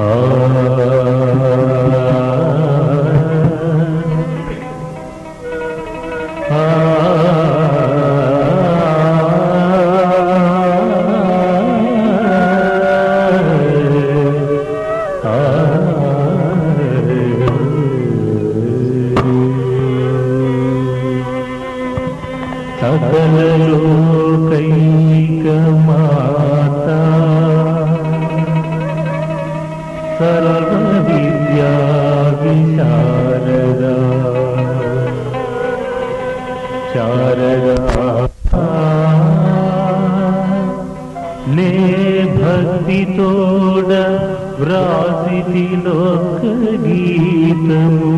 Ah. భక్తితోడ వ్రాసితిలోక గీతము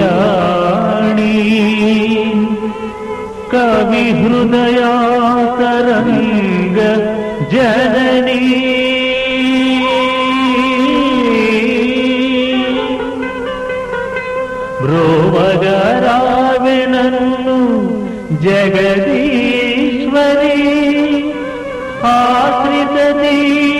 కళ్యాణి కవి హృదయాతరంగ జననీ బ్రోవగరావెనన్ను జగదీశ్వరి आश्रित दी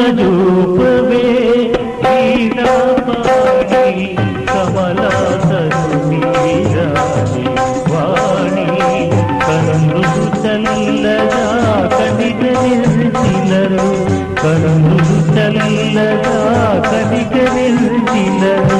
కరుణ జూపవే ఈనాపాణి కమలా వాణి. కన్నులు చల్లగా కనిక నిల్చినరు. కన్నులు చల్లగా కనిక నిల్చినరు.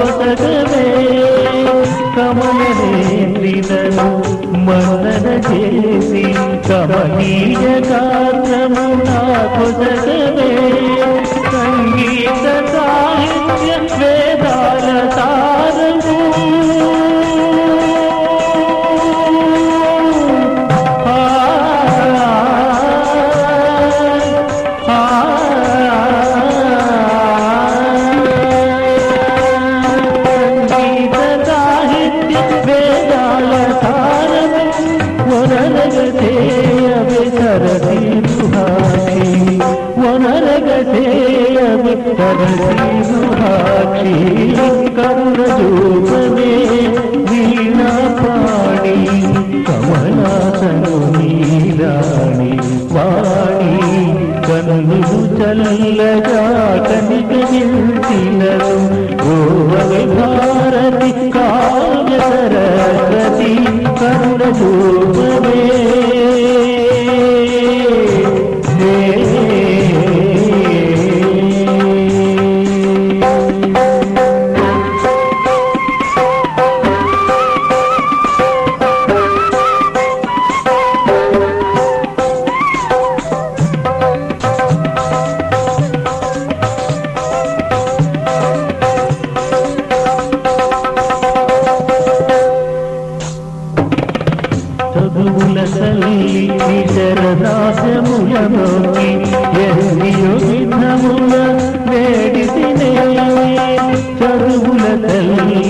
నా కొసగవే మందన చేసి కమనీయ గాత్రము నా కొసగవే కరుణ రూపమే వీణా పాడి కమలాసను నీరాణి వాణి కన్ను చల్లగా కనిక నిల్చినరు ఓవరి ప్రభువుల తల్లి శరణాశములలోకి ఎన్నియో విధముల వేడితినే చదువుల తల్లి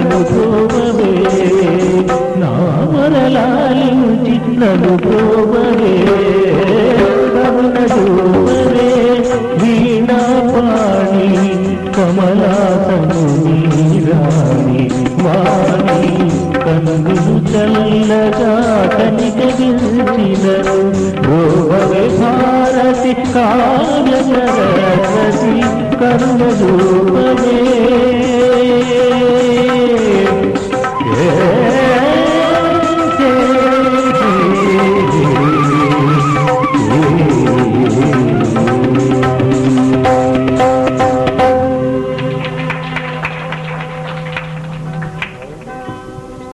నన్ను నా మరలాలించి నన్ను పోవరే రమణ పోవరే వీణా పాణి కమలాసను రాణి వాణి. కనుగులు చల్లగా కనిక గెలిచినరు రోవరే భారతి కావ్య కరుణ రూపరే